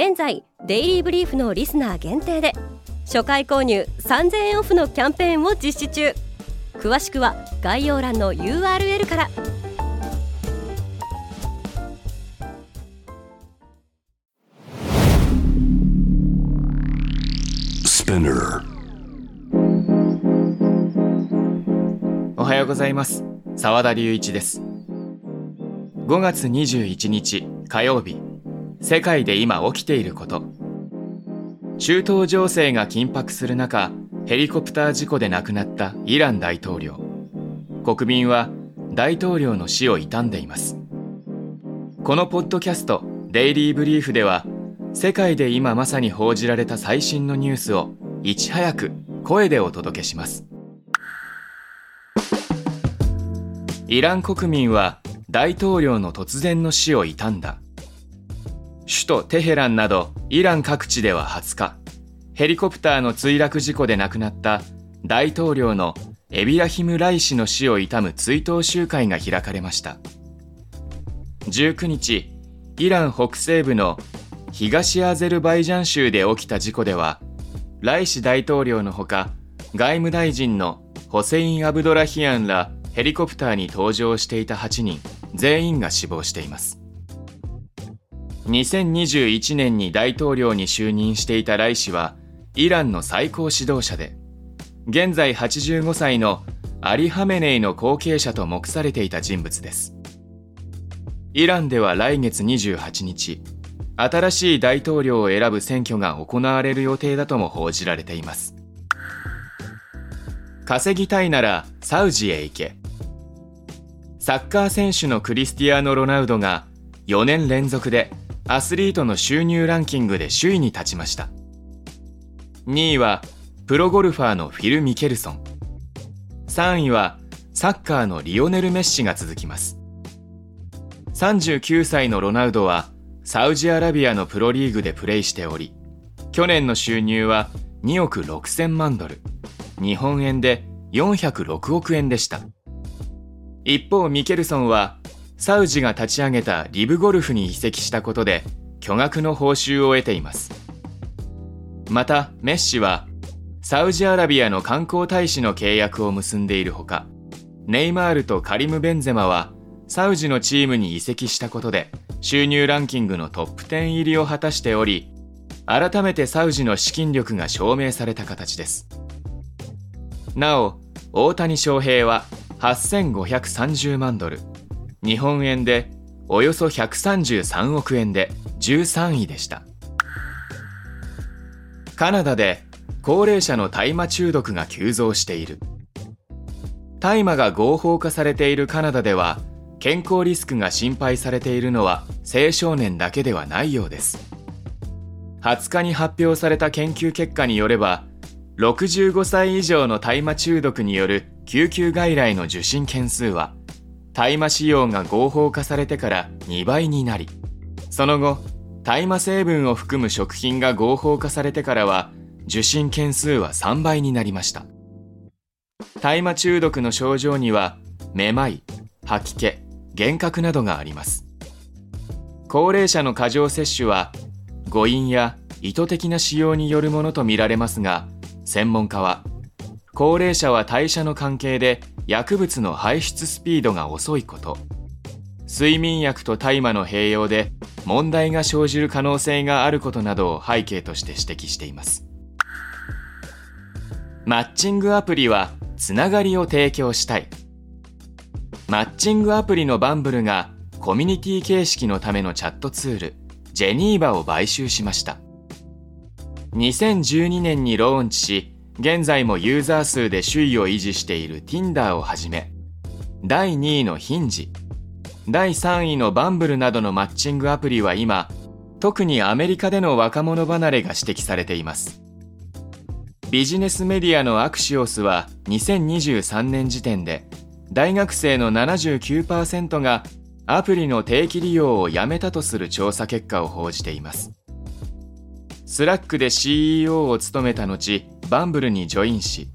現在デイリーブリーフのリスナー限定で初回購入3000円オフのキャンペーンを実施中。詳しくは概要欄の URL から。おはようございます。澤田隆一です。5月21日火曜日世界で今起きていること。中東情勢が緊迫する中ヘリコプター事故で亡くなったイラン大統領。国民は大統領の死を悼んでいます。このポッドキャスト「デイリー・ブリーフ」では世界で今まさに報じられた最新のニュースをいち早く声でお届けします。イラン国民は大統領の突然の死を悼んだ。首都テヘランなどイラン各地では20日、ヘリコプターの墜落事故で亡くなった大統領のエビラヒム・ライ氏の死を悼む追悼集会が開かれました。19日、イラン北西部の東アゼルバイジャン州で起きた事故では、ライシ大統領のほか、外務大臣のホセイン・アブドラヒアンらヘリコプターに搭乗していた8人全員が死亡しています。2021年に大統領に就任していたライ氏はイランの最高指導者で現在85歳のアリ・ハメネイの後継者と目されていた人物です。イランでは来月28日新しい大統領を選ぶ選挙が行われる予定だとも報じられています。稼ぎたいならサウジへ行け。サッカー選手のクリスティアーノ・ロナウドが4年連続でアスリートの収入ランキングで首位に立ちました。2位はプロゴルファーのフィル・ミケルソン。3位はサッカーのリオネル・メッシが続きます。39歳のロナウドはサウジアラビアのプロリーグでプレーしており去年の収入は2億6000万ドル。日本円で406億円でした。一方ミケルソンはサウジが立ち上げたリブゴルフに移籍したことで巨額の報酬を得ています。またメッシはサウジアラビアの観光大使の契約を結んでいるほかネイマールとカリム・ベンゼマはサウジのチームに移籍したことで収入ランキングのトップ10入りを果たしており改めてサウジの資金力が証明された形です。なお大谷翔平は8530万ドル。日本円でおよそ133億円で13位でした。カナダで高齢者の大麻中毒が急増している。大麻が合法化されているカナダでは健康リスクが心配されているのは青少年だけではないようです。20日に発表された研究結果によれば65歳以上の大麻中毒による救急外来の受診件数は大麻使用が合法化されてから2倍になりその後大麻成分を含む食品が合法化されてからは受診件数は3倍になりました。大麻中毒の症状にはめまい吐き気幻覚などがあります。高齢者の過剰摂取は誤飲や意図的な使用によるものとみられますが専門家は高齢者は代謝の関係で薬物の排出スピードが遅いこと。睡眠薬と大麻の併用で問題が生じる可能性があることなどを背景として指摘しています。マッチングアプリはつながりを提供したい。マッチングアプリのバンブルがコミュニティ形式のためのチャットツールジェニーバを買収しました。2012年にローンチし現在もユーザー数で首位を維持している Tinder をはじめ、第2位のヒンジ、第3位のバンブルなどのマッチングアプリは今、特にアメリカでの若者離れが指摘されています。ビジネスメディアのアクシオスは2023年時点で大学生の79%がアプリの定期利用をやめたとする調査結果を報じています。スラックで CEO を務めた後バンブルにジョインし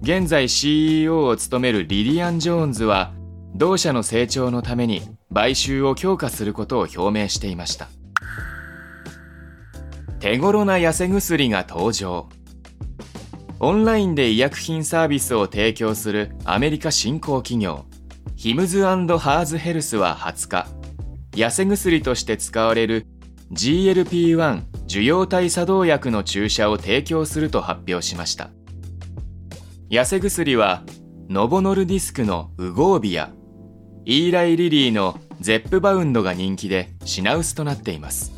現在 CEO を務めるリディアン・ジョーンズは同社の成長のために買収を強化することを表明していました。手頃な痩せ薬が登場。オンラインで医薬品サービスを提供するアメリカ新興企業ヒムズハーズヘルスは20日痩せ薬として使われる GLP-1 受容体作動薬の注射を提供すると発表しました。痩せ薬はノボノルディスクのウゴービアイーライ・リリーのゼップバウンドが人気で品薄となっています。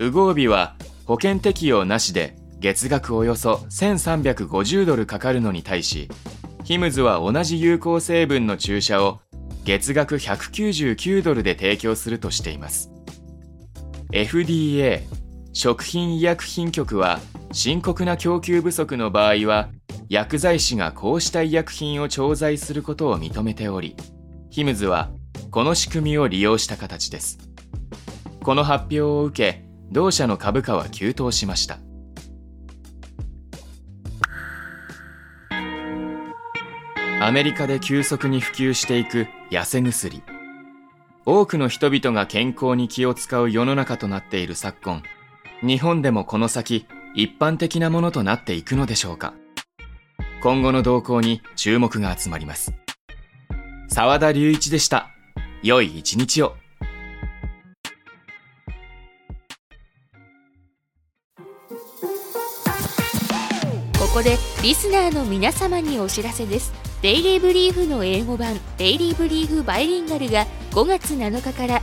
ウゴービは保険適用なしで月額およそ1350ドルかかるのに対しヒムズは同じ有効成分の注射を月額199ドルで提供するとしています。FDA 食品医薬品局は深刻な供給不足の場合は薬剤師がこうした医薬品を調剤することを認めておりヒムズはこの仕組みを利用した形です。この発表を受け同社の株価は急騰しました。アメリカで急速に普及していく痩せ薬。多くの人々が健康に気を使う世の中となっている昨今。日本でもこの先一般的なものとなっていくのでしょうか。今後の動向に注目が集まります。沢田隆一でした。良い一日を。ここでリスナーの皆様にお知らせです。デイリーブリーフの英語版デイリーブリーフバイリンガルが5月7日から